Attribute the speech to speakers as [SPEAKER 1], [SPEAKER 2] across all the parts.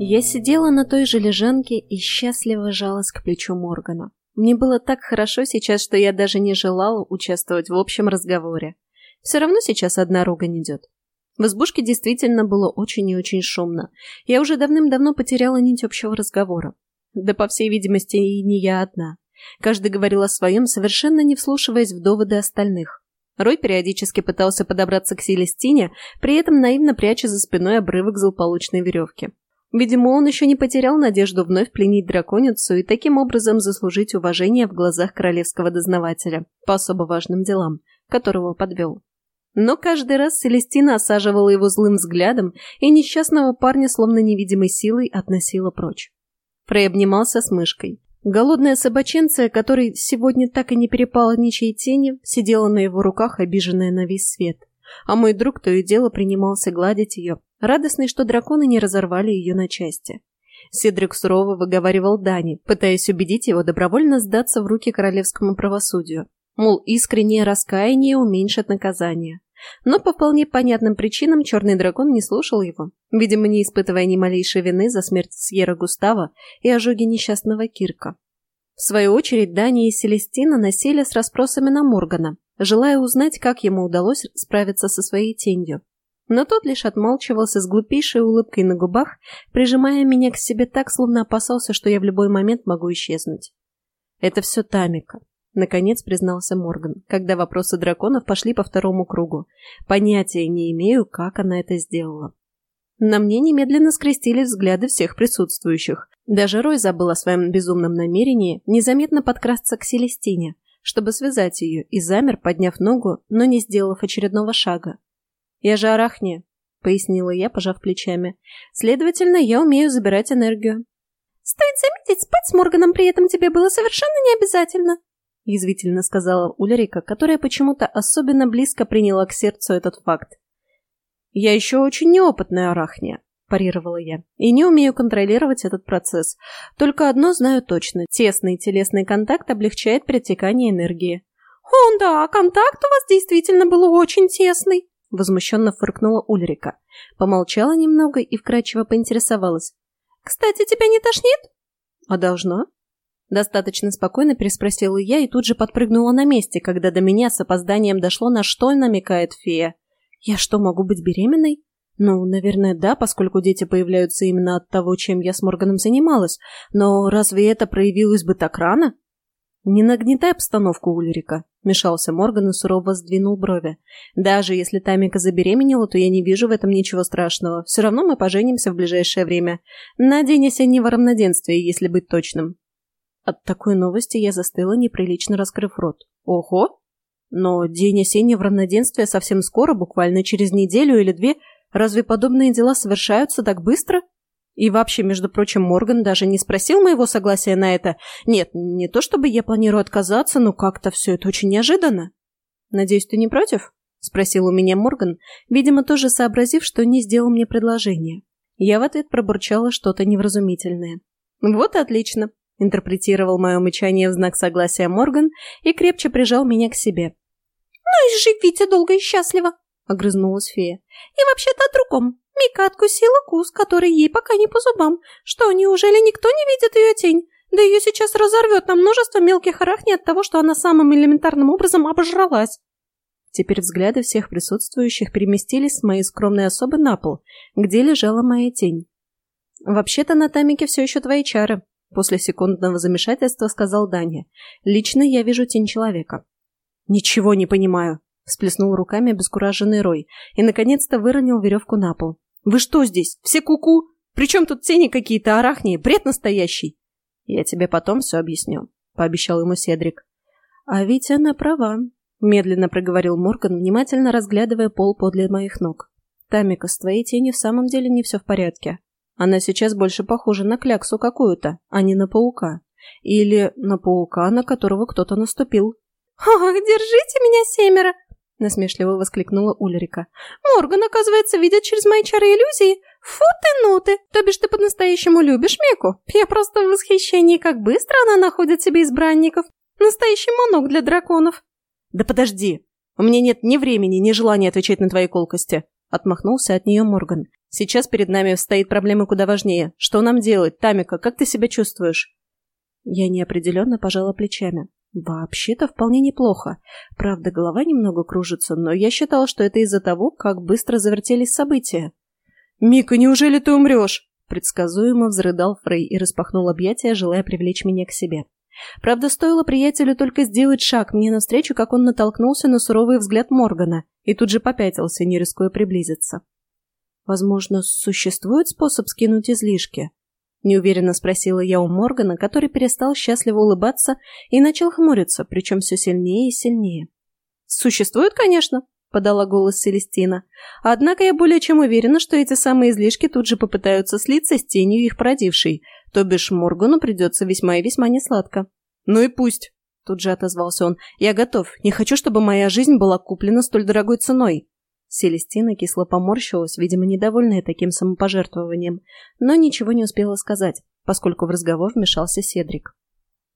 [SPEAKER 1] Я сидела на той же лежанке и счастливо жалась к плечу Моргана. Мне было так хорошо сейчас, что я даже не желала участвовать в общем разговоре. Все равно сейчас одна ругань идет. В избушке действительно было очень и очень шумно. Я уже давным-давно потеряла нить общего разговора. Да, по всей видимости, и не я одна. Каждый говорил о своем, совершенно не вслушиваясь в доводы остальных. Рой периодически пытался подобраться к Селестине, при этом наивно пряча за спиной обрывок злополучной веревки. Видимо, он еще не потерял надежду вновь пленить драконицу и таким образом заслужить уважение в глазах королевского дознавателя по особо важным делам, которого подвел. Но каждый раз Селестина осаживала его злым взглядом и несчастного парня словно невидимой силой относила прочь. Фрей обнимался с мышкой. Голодная собаченция, которой сегодня так и не перепала ничьей тени, сидела на его руках, обиженная на весь свет. А мой друг то и дело принимался гладить ее, радостный, что драконы не разорвали ее на части. Седрик сурово выговаривал Дани, пытаясь убедить его добровольно сдаться в руки королевскому правосудию. Мол, искреннее раскаяние уменьшит наказание. Но по вполне понятным причинам черный дракон не слушал его, видимо, не испытывая ни малейшей вины за смерть Сьерра Густава и ожоги несчастного Кирка. В свою очередь, Дани и Селестина носили с расспросами на Моргана, желая узнать, как ему удалось справиться со своей тенью. Но тот лишь отмалчивался с глупейшей улыбкой на губах, прижимая меня к себе так, словно опасался, что я в любой момент могу исчезнуть. Это все Тамика. Наконец признался Морган, когда вопросы драконов пошли по второму кругу. Понятия не имею, как она это сделала. На мне немедленно скрестили взгляды всех присутствующих. Даже Рой забыл о своем безумном намерении незаметно подкрасться к Селестине, чтобы связать ее, и замер, подняв ногу, но не сделав очередного шага. «Я же арахния», — пояснила я, пожав плечами. «Следовательно, я умею забирать энергию».
[SPEAKER 2] «Стоит заметить, спать с Морганом при этом тебе было совершенно не обязательно», язвительно сказала Ульрика, которая почему-то особенно близко приняла к сердцу этот факт. «Я еще очень неопытная арахния», – парировала я, – «и не умею контролировать этот процесс. Только одно знаю точно – тесный телесный контакт облегчает перетекание энергии». «О, да, контакт у вас действительно был очень тесный», – возмущенно фыркнула Ульрика.
[SPEAKER 1] Помолчала немного и вкрадчиво поинтересовалась.
[SPEAKER 2] «Кстати, тебя не тошнит?»
[SPEAKER 1] «А должно?» Достаточно спокойно переспросила я и тут же подпрыгнула на месте, когда до меня с опозданием дошло, на что намекает фея. Я что, могу быть беременной? Ну, наверное, да, поскольку дети появляются именно от того, чем я с Морганом занималась. Но разве это проявилось бы так рано? Не нагнетай обстановку, Ульрика, мешался Морган и сурово сдвинул брови. Даже если Тамика забеременела, то я не вижу в этом ничего страшного. Все равно мы поженимся в ближайшее время. На день осеннего равноденствия, если быть точным. От такой новости я застыла, неприлично раскрыв рот. Ого! Но день осеннего равноденствия совсем скоро, буквально через неделю или две. Разве подобные дела совершаются так быстро? И вообще, между прочим, Морган даже не спросил моего согласия на это. Нет, не то чтобы я планирую отказаться, но как-то все это очень неожиданно. «Надеюсь, ты не против?» — спросил у меня Морган, видимо, тоже сообразив, что не сделал мне предложение. Я в ответ пробурчала что-то невразумительное. «Вот отлично интерпретировал мое мычание в знак согласия Морган и крепче прижал меня к себе.
[SPEAKER 2] «Ну и живите долго и счастливо!» — огрызнулась фея. «И вообще-то о другом. Мика откусила кус, который ей пока не по зубам. Что, неужели никто не видит ее тень? Да ее сейчас разорвет на множество мелких арахней от того, что она самым элементарным образом обожралась!»
[SPEAKER 1] Теперь взгляды всех присутствующих переместились с моей скромной особы на пол, где лежала моя тень. «Вообще-то на тамике все еще твои чары», После секундного замешательства сказал Даня. «Лично я вижу тень человека». «Ничего не понимаю», — всплеснул руками обескураженный Рой и, наконец-то, выронил веревку на пол. «Вы что здесь? Все куку? -ку? Причем тут тени какие-то арахнии? Бред настоящий!» «Я тебе потом все объясню», — пообещал ему Седрик. «А ведь она права», — медленно проговорил Морган, внимательно разглядывая пол подле моих ног. «Тамика, с твоей тенью в самом деле не все в порядке. Она сейчас больше похожа на кляксу какую-то, а не на паука. Или на паука, на которого кто-то наступил.
[SPEAKER 2] «Ах, держите меня, семеро!» — насмешливо воскликнула Ульрика. «Морган, оказывается, видит через мои чары иллюзии. Фу ты, ну ты! То бишь ты по-настоящему любишь Меку? Я просто в восхищении, как быстро она находит себе избранников. Настоящий манок для драконов».
[SPEAKER 1] «Да подожди! У меня нет ни времени, ни желания отвечать на твои колкости!» — отмахнулся от нее Морган.
[SPEAKER 2] Сейчас перед нами стоит проблема куда важнее. Что нам делать? Тамика, как ты себя чувствуешь?» Я неопределенно пожала плечами. Вообще-то вполне неплохо. Правда, голова немного кружится, но я считала, что это из-за того, как быстро завертелись события. «Мика, неужели ты умрешь?» Предсказуемо взрыдал Фрей и распахнул объятия, желая привлечь меня к себе. Правда, стоило приятелю только сделать шаг мне навстречу, как он натолкнулся на суровый взгляд Моргана и тут же попятился, не рискуя приблизиться. «Возможно, существует способ скинуть излишки?» Неуверенно спросила я у Моргана, который перестал счастливо улыбаться и начал хмуриться, причем все сильнее и сильнее. «Существует, конечно», — подала голос Селестина. «Однако я более чем уверена, что эти самые излишки тут же попытаются слиться с тенью их породившей, то бишь Моргану придется весьма и весьма несладко». «Ну и пусть», — тут же отозвался он. «Я готов. Не хочу, чтобы моя жизнь была куплена столь дорогой ценой». Селестина кисло поморщилась, видимо, недовольная таким самопожертвованием, но ничего не успела сказать, поскольку в разговор вмешался Седрик.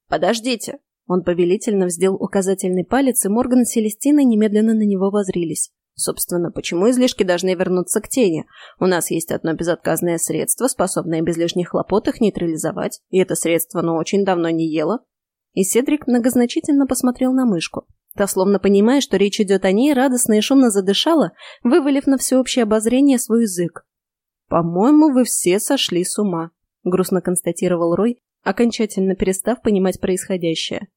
[SPEAKER 2] «Подождите!» Он повелительно вздел указательный палец, и Морган и Селестина немедленно на него возрились. Собственно, почему излишки должны вернуться к тени? У нас есть одно безотказное средство, способное без лишних хлопот их нейтрализовать, и это средство оно очень давно не ело. И Седрик многозначительно посмотрел на мышку. Та, словно понимая, что речь идет о ней, радостно и шумно задышала, вывалив на всеобщее обозрение свой язык. «По-моему, вы все сошли с ума», — грустно констатировал Рой, окончательно перестав понимать происходящее.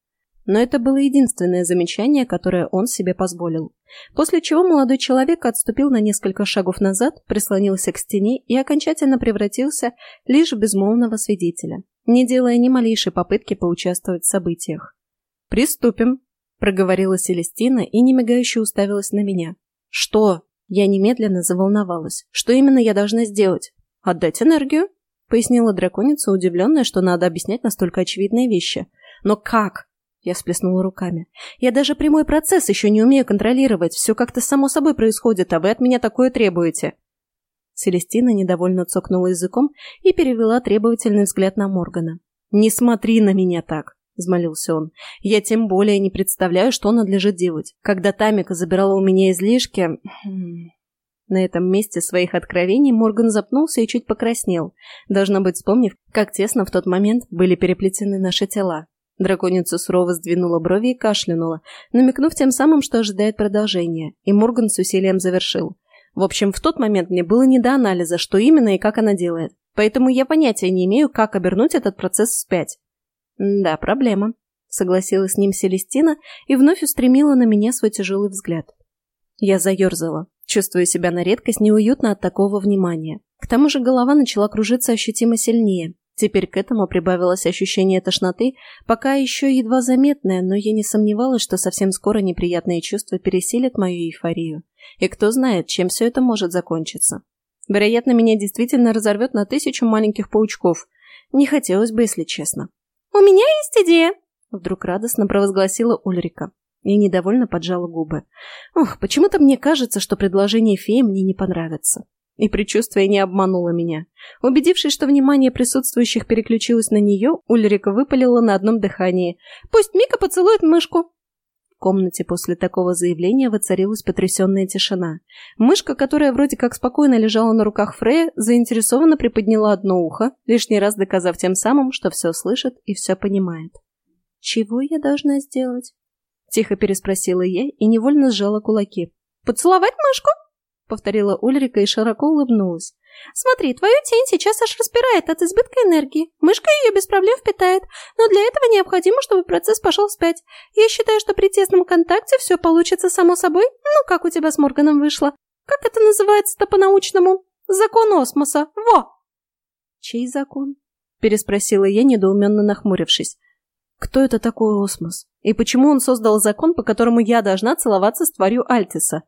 [SPEAKER 2] Но это было единственное замечание, которое он себе позволил. После чего молодой человек отступил на несколько шагов назад, прислонился к стене и окончательно превратился лишь в безмолвного свидетеля, не делая ни малейшей попытки поучаствовать в событиях. «Приступим», — проговорила Селестина и немигающе уставилась на меня. «Что?» Я немедленно заволновалась. «Что именно я должна сделать?» «Отдать энергию?» — пояснила драконица, удивленная, что надо объяснять настолько очевидные вещи. «Но как?» Я сплеснула руками. «Я даже прямой процесс еще не умею контролировать. Все как-то само собой происходит, а вы от меня такое требуете». Селестина недовольно цокнула языком и перевела требовательный взгляд на Моргана. «Не смотри на меня так. — взмолился он. «Я тем более не представляю, что надлежит делать. Когда Тамика забирала у меня излишки...» На этом месте своих откровений Морган запнулся и чуть покраснел, должно быть, вспомнив, как тесно в тот момент были переплетены наши тела. Драконица сурово сдвинула брови и кашлянула, намекнув тем самым, что ожидает продолжения, и Морган с усилием завершил. В общем, в тот момент мне было не до анализа, что именно и как она делает. Поэтому я понятия не имею, как обернуть этот процесс вспять. «Да, проблема», — согласилась с ним Селестина и вновь устремила на меня свой тяжелый взгляд. Я заерзала, чувствуя себя на редкость неуютно от такого внимания. К тому же голова начала кружиться ощутимо сильнее. Теперь к этому прибавилось ощущение тошноты, пока еще едва заметное, но я не сомневалась, что совсем скоро неприятные чувства пересилят мою эйфорию. И кто знает, чем все это может закончиться. Вероятно, меня действительно разорвет на тысячу маленьких паучков. Не хотелось бы, если честно. «У меня есть идея!» Вдруг радостно провозгласила Ульрика и недовольно поджала губы. «Ох, почему-то мне кажется, что предложение феи мне не понравится». И предчувствие не обмануло меня. Убедившись, что внимание присутствующих переключилось на нее, Ульрика выпалила на одном дыхании. «Пусть Мика поцелует мышку!» В комнате после такого заявления воцарилась потрясенная тишина. Мышка, которая вроде как спокойно лежала на руках Фрея, заинтересованно приподняла одно ухо, лишний раз доказав тем самым, что все слышит и все понимает. «Чего я должна сделать?» Тихо переспросила я и невольно сжала кулаки. «Поцеловать мышку?» — повторила Ульрика и широко улыбнулась. «Смотри, твою тень сейчас аж распирает от избытка энергии. Мышка ее без проблем впитает, но для этого необходимо, чтобы процесс пошел вспять. Я считаю, что при тесном контакте все получится само собой. Ну, как у тебя с Морганом вышло. Как это называется-то по-научному? Закон осмоса. Во!» «Чей закон?» — переспросила я, недоуменно нахмурившись. «Кто это такой осмос? И почему он создал закон, по которому я должна целоваться с тварью Альтиса?»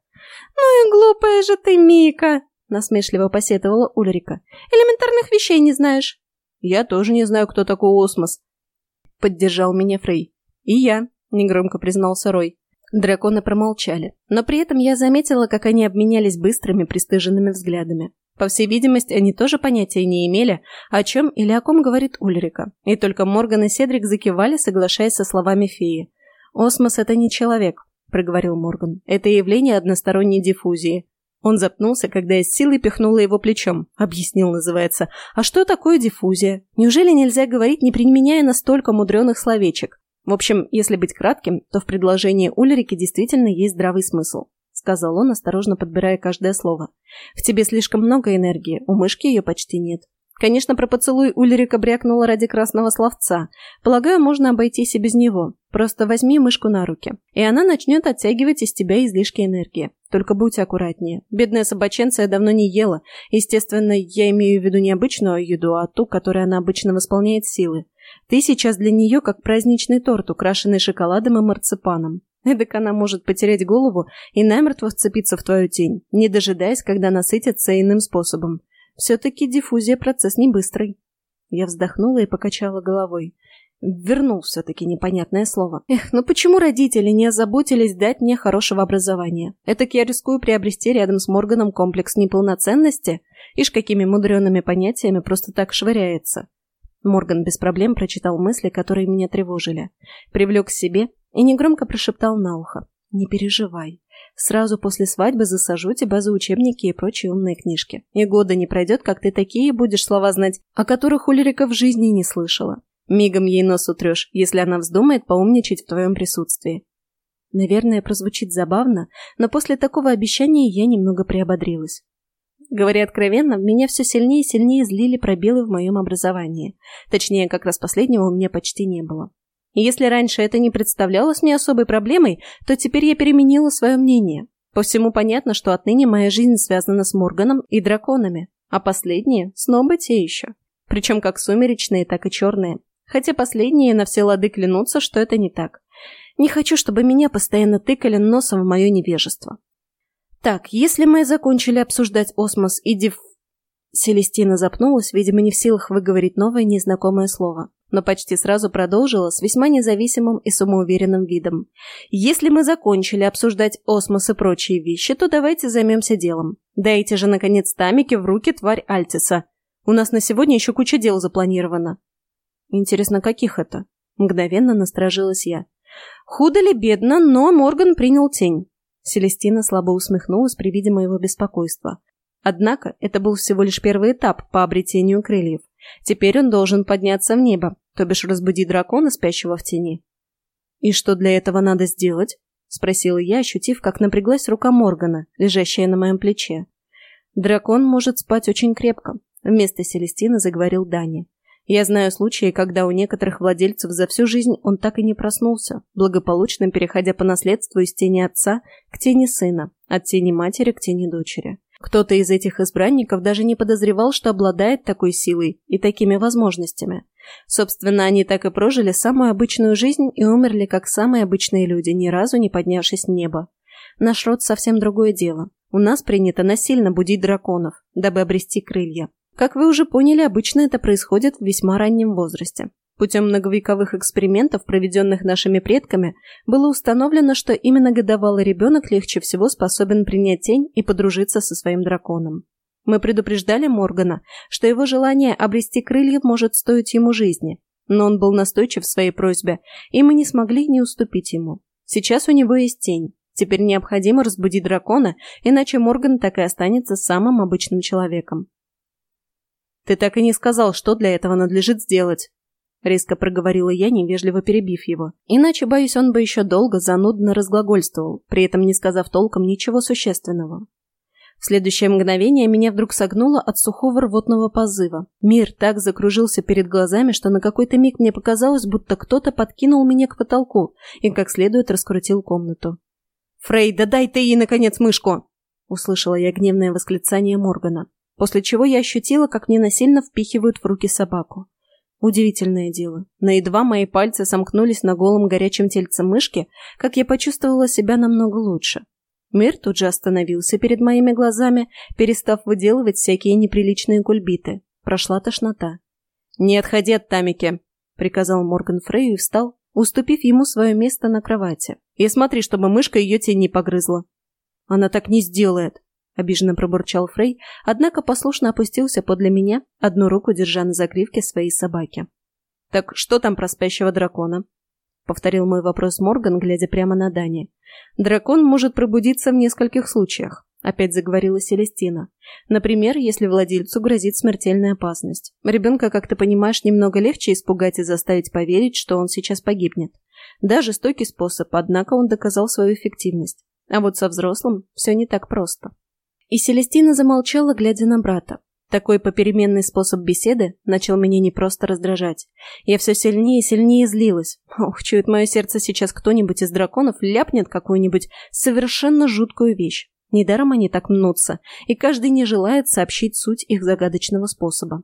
[SPEAKER 2] «Ну и глупая же ты, Мика!» — насмешливо посетовала Ульрика. «Элементарных вещей не знаешь». «Я тоже не знаю, кто такой Осмос», — поддержал меня Фрей. «И я», — негромко признался Рой. Драконы промолчали, но при этом я заметила, как они обменялись быстрыми, пристыженными взглядами. По всей видимости, они тоже понятия не имели, о чем или о ком говорит Ульрика, и только Морган и Седрик закивали, соглашаясь со словами феи. «Осмос — это не человек, — проговорил Морган. «Это явление односторонней диффузии». Он запнулся, когда я с силой пихнула его плечом. Объяснил, называется. А что такое диффузия? Неужели нельзя говорить, не применяя настолько мудреных словечек? В общем, если быть кратким, то в предложении Ульрики действительно есть здравый смысл. Сказал он, осторожно подбирая каждое слово. В тебе слишком много энергии, у мышки ее почти нет. Конечно, про поцелуй Ульрика брякнула ради красного словца. Полагаю, можно обойтись и без него. Просто возьми мышку на руки, и она начнет оттягивать из тебя излишки энергии. Только будь аккуратнее. Бедная собаченция давно не ела. Естественно, я имею в виду не обычную еду, а ту, которой она обычно восполняет силы. Ты сейчас для нее как праздничный торт, украшенный шоколадом и марципаном. Эдак она может потерять голову и намертво вцепиться в твою тень, не дожидаясь, когда насытится иным способом. Все-таки диффузия процесс не быстрый. Я вздохнула и покачала головой. Вернул все-таки непонятное слово. Эх, ну почему родители не озаботились дать мне хорошего образования? Этак я рискую приобрести рядом с Морганом комплекс неполноценности? Ишь, какими мудреными понятиями просто так швыряется. Морган без проблем прочитал мысли, которые меня тревожили. Привлек к себе и негромко прошептал на ухо. «Не переживай. Сразу после свадьбы засажу тебя за учебники и прочие умные книжки. И года не пройдет, как ты такие будешь слова знать, о которых Улерика в жизни не слышала. Мигом ей нос утрешь, если она вздумает поумничать в твоем присутствии. Наверное, прозвучит забавно, но после такого обещания я немного приободрилась. Говоря откровенно, меня все сильнее и сильнее злили пробелы в моем образовании. Точнее, как раз последнего у меня почти не было. Если раньше это не представлялось мне особой проблемой, то теперь я переменила свое мнение. По всему понятно, что отныне моя жизнь связана с Морганом и драконами, а последние – снобы те еще. Причем как сумеречные, так и черные. Хотя последние на все лады клянутся, что это не так. Не хочу, чтобы меня постоянно тыкали носом в мое невежество. Так, если мы закончили обсуждать осмос и див... Селестина запнулась, видимо, не в силах выговорить новое незнакомое слово но почти сразу продолжила с весьма независимым и самоуверенным видом. «Если мы закончили обсуждать осмос и прочие вещи, то давайте займемся делом. Дайте же, наконец, тамики в руки тварь Альтиса. У нас на сегодня еще куча дел запланировано». «Интересно, каких это?» Мгновенно насторожилась я. «Худо ли бедно, но Морган принял тень». Селестина слабо усмехнулась при виде моего беспокойства. Однако это был всего лишь первый этап по обретению крыльев. Теперь он должен подняться в небо, то бишь разбудить дракона, спящего в тени. «И что для этого надо сделать?» — спросила я, ощутив, как напряглась рука Моргана, лежащая на моем плече. «Дракон может спать очень крепко», — вместо Селестины заговорил Дани. «Я знаю случаи, когда у некоторых владельцев за всю жизнь он так и не проснулся, благополучно переходя по наследству из тени отца к тени сына, от тени матери к тени дочери. Кто-то из этих избранников даже не подозревал, что обладает такой силой и такими возможностями. Собственно, они так и прожили самую обычную жизнь и умерли как самые обычные люди, ни разу не поднявшись в небо. Наш род совсем другое дело. У нас принято насильно будить драконов, дабы обрести крылья. Как вы уже поняли, обычно это происходит в весьма раннем возрасте. Путем многовековых экспериментов, проведенных нашими предками, было установлено, что именно годовалый ребенок легче всего способен принять тень и подружиться со своим драконом. Мы предупреждали Моргана, что его желание обрести крылья может стоить ему жизни, но он был настойчив в своей просьбе, и мы не смогли не уступить ему. Сейчас у него есть тень. Теперь необходимо разбудить дракона, иначе Морган так и останется самым обычным человеком. «Ты так и не сказал, что для этого надлежит сделать», — резко проговорила я, невежливо перебив его. Иначе, боюсь, он бы еще долго занудно разглагольствовал, при этом не сказав толком ничего существенного. В следующее мгновение меня вдруг согнуло от сухого рвотного позыва. Мир так закружился перед глазами, что на какой-то миг мне показалось, будто кто-то подкинул меня к потолку и как следует раскрутил комнату. «Фрей, да дай ты ей, наконец, мышку!» Услышала я гневное восклицание Моргана, после чего я ощутила, как мне насильно впихивают в руки собаку. Удивительное дело. На едва мои пальцы сомкнулись на голом горячем тельце мышки, как я почувствовала себя намного лучше. Мир тут же остановился перед моими глазами, перестав выделывать всякие неприличные кульбиты. Прошла тошнота. «Не отходи от Тамики!» — приказал Морган Фрейю и встал, уступив ему свое место на кровати. «И смотри, чтобы мышка ее тень не погрызла». «Она так не сделает!» Обиженно пробурчал Фрей, однако послушно опустился подле меня, одну руку держа на загривке своей собаки. «Так что там про спящего дракона?» — повторил мой вопрос Морган, глядя прямо на Дани. «Дракон может пробудиться в нескольких случаях.
[SPEAKER 1] Опять заговорила Селестина. Например, если владельцу грозит смертельная опасность. Ребенка, как ты понимаешь, немного легче испугать и заставить поверить, что он сейчас погибнет. Да, жестокий способ, однако он доказал свою эффективность. А вот со взрослым все не так просто. И Селестина замолчала, глядя на брата. Такой попеременный способ беседы начал меня не просто раздражать. Я все сильнее и сильнее злилась. Ох, чует мое сердце, сейчас кто-нибудь из драконов ляпнет какую-нибудь совершенно жуткую вещь. Недаром они так мнутся, и каждый не желает сообщить суть их загадочного способа.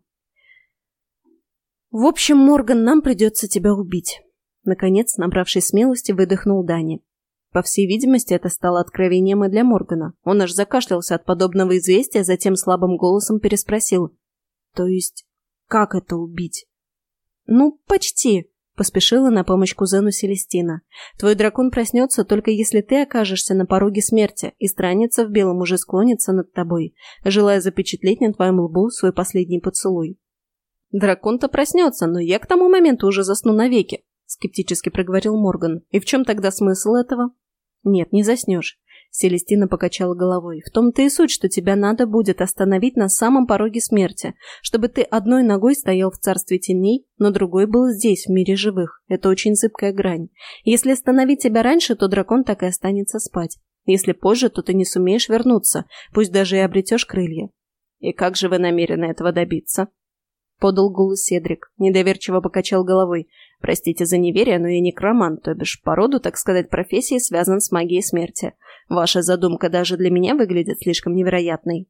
[SPEAKER 1] «В общем, Морган, нам придется тебя убить», — наконец, набравшись смелости, выдохнул Дани. По всей видимости, это стало откровением и для Моргана. Он аж закашлялся от подобного известия, затем слабым голосом переспросил. «То есть, как это убить?» «Ну, почти», — поспешила на помощь кузену Селестина. «Твой дракон проснется только если ты окажешься на пороге смерти, и странница в белом уже склонится над тобой, желая запечатлеть на твоем лбу свой последний поцелуй». «Дракон-то проснется, но я к тому моменту уже засну навеки», — скептически проговорил Морган. «И в чем тогда смысл этого?» «Нет, не заснешь». Селестина покачала головой. «В том-то и суть, что тебя надо будет остановить на самом пороге смерти, чтобы ты одной ногой стоял в царстве теней, но другой был здесь, в мире живых. Это очень зыбкая грань. Если остановить тебя раньше, то дракон так и останется спать. Если позже, то ты не сумеешь вернуться, пусть даже и обретешь крылья. И как же вы намерены этого добиться?» Подал голос Седрик, недоверчиво покачал головой. Простите за неверие, но я некромант, то бишь по роду, так сказать, профессии связан с магией смерти. Ваша задумка даже для меня выглядит слишком невероятной.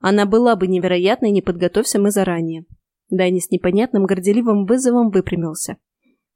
[SPEAKER 1] Она была бы невероятной, не подготовься мы заранее. Дани с непонятным горделивым вызовом выпрямился.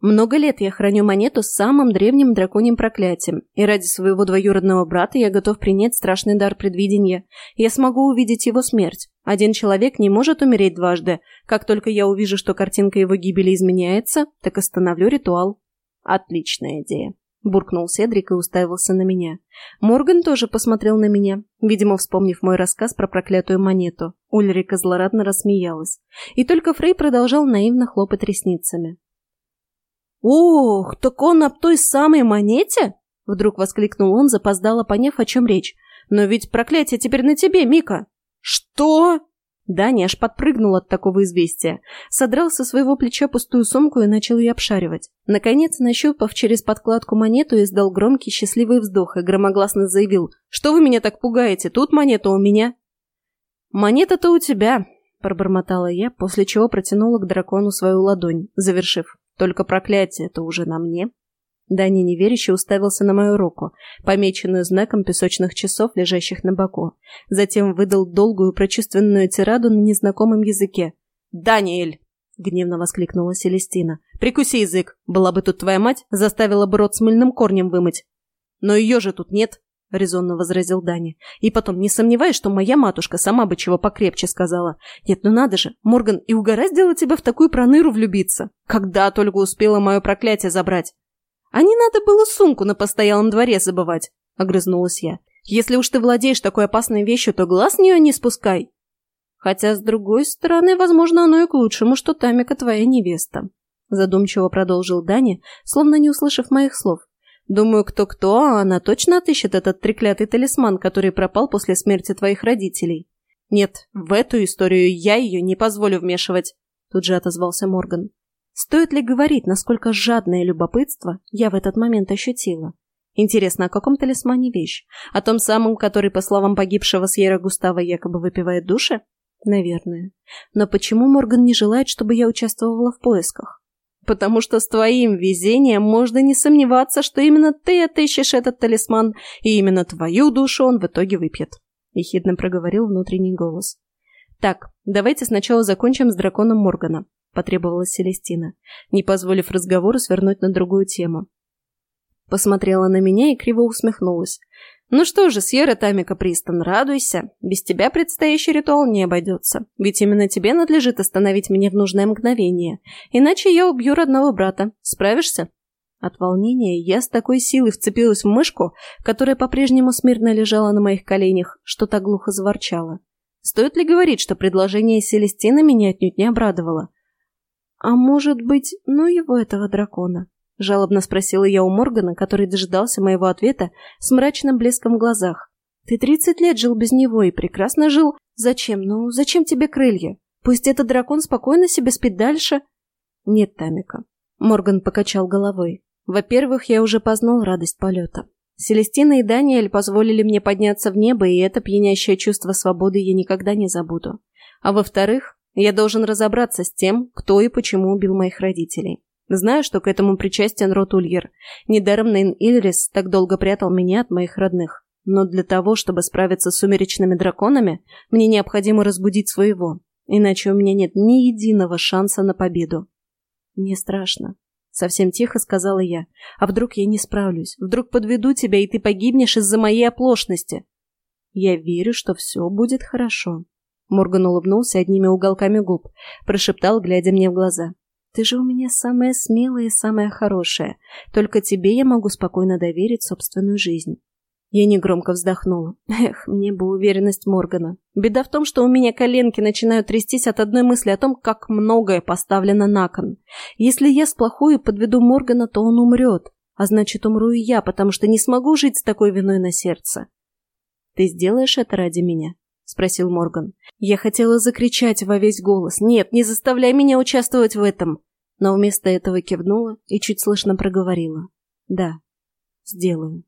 [SPEAKER 1] Много лет я храню монету с самым древним драконьим проклятием, и ради своего двоюродного брата я готов принять страшный дар предвидения. Я смогу увидеть его смерть. Один человек не может умереть дважды. Как только я увижу, что картинка его гибели изменяется, так остановлю ритуал. Отличная идея. Буркнул Седрик и уставился на меня. Морган тоже посмотрел на меня, видимо, вспомнив мой рассказ про проклятую монету. Ульрика злорадно рассмеялась. И только Фрей продолжал наивно хлопать ресницами. «Ох, так он об той самой монете?» Вдруг воскликнул он, запоздало поняв, о чем речь. «Но ведь проклятие теперь на тебе, Мика!» «Что?» Даня аж подпрыгнул от такого известия. Содрал со своего плеча пустую сумку и начал ее обшаривать. Наконец, нащупав через подкладку монету, издал громкий счастливый вздох и громогласно заявил. «Что вы меня так пугаете? Тут монета у меня». «Монета-то у тебя», — пробормотала я, после чего протянула к дракону свою ладонь, завершив. Только проклятие это уже на мне. Даня неверяще уставился на мою руку, помеченную знаком песочных часов, лежащих на боку. Затем выдал долгую прочувственную тираду на незнакомом языке. «Даниэль!» — гневно воскликнула Селестина. «Прикуси язык! Была бы тут твоя мать, заставила бы рот с мыльным корнем вымыть. Но ее же тут нет!» — резонно возразил Даня. «И потом, не сомневаюсь, что моя матушка сама бы чего покрепче сказала. Нет, ну надо же, Морган и угораздило тебя в такую проныру влюбиться. Когда только успела мое проклятие забрать?» «А не надо было сумку на постоялом дворе забывать», — огрызнулась я. «Если уж ты владеешь такой опасной вещью, то глаз с нее не спускай». «Хотя, с другой стороны, возможно, оно и к лучшему, что Тамика твоя невеста», — задумчиво продолжил Даня, словно не услышав моих слов. Думаю, кто-кто, а она точно отыщет этот треклятый талисман, который пропал после смерти твоих родителей. Нет, в эту историю я ее не позволю вмешивать, тут же отозвался Морган. Стоит ли говорить, насколько жадное любопытство я в этот момент ощутила? Интересно, о каком талисмане вещь? О том самом, который, по словам погибшего Сьерра Густава, якобы выпивает души? Наверное. Но почему Морган не желает, чтобы я участвовала в поисках? Потому что с твоим везением можно не сомневаться, что именно ты отыщешь этот талисман, и именно твою душу он в итоге выпьет», — ехидно проговорил внутренний голос. «Так, давайте сначала закончим с драконом Моргана», — потребовала Селестина, не позволив разговору свернуть на другую тему. Посмотрела на меня и криво усмехнулась. «Ну что же, Сьерра Тамика Пристон, радуйся. Без тебя предстоящий ритуал не обойдется. Ведь именно тебе надлежит остановить меня в нужное мгновение. Иначе я убью родного брата. Справишься?» От волнения я с такой силой вцепилась в мышку, которая по-прежнему смирно лежала на моих коленях, что так глухо заворчала. Стоит ли говорить, что предложение Селестины меня отнюдь не обрадовало? А может быть, ну его этого дракона? — жалобно спросила я у Моргана, который дожидался моего ответа с мрачным блеском в глазах.
[SPEAKER 2] Ты тридцать лет жил без него и прекрасно жил. Зачем? Ну, зачем тебе крылья? Пусть этот дракон спокойно себе спит дальше. Нет, Тамика. Морган покачал головой. Во-первых, я уже познал радость полета. Селестина и Даниэль позволили мне подняться в небо, и это пьянящее чувство свободы я никогда не забуду. А во-вторых, я должен разобраться с тем, кто и почему убил моих родителей. Знаю, что к этому причастен род Ульер. Недаром Нейн Ильрис так долго прятал меня от моих родных. Но для того, чтобы справиться с сумеречными драконами, мне необходимо разбудить своего. Иначе у меня нет ни единого шанса на победу. Мне страшно. Совсем тихо сказала я. А вдруг я не справлюсь? Вдруг подведу тебя, и ты погибнешь из-за моей оплошности? Я верю, что все будет хорошо. Морган улыбнулся одними уголками губ, прошептал, глядя мне в глаза. «Ты же у меня самая смелая и самая хорошая. Только тебе я могу спокойно доверить собственную жизнь». Я негромко вздохнула. Эх, мне бы уверенность Моргана. Беда в том, что у меня коленки начинают трястись от одной мысли о том, как многое поставлено на кон. Если я сплохую и подведу Моргана, то он умрет. А значит, умру и я, потому что не смогу жить с такой виной на сердце. «Ты сделаешь это ради меня?» — спросил Морган. Я хотела закричать во весь голос. «Нет, не заставляй меня участвовать в этом!» Но вместо этого кивнула и чуть слышно проговорила. «Да, сделаю».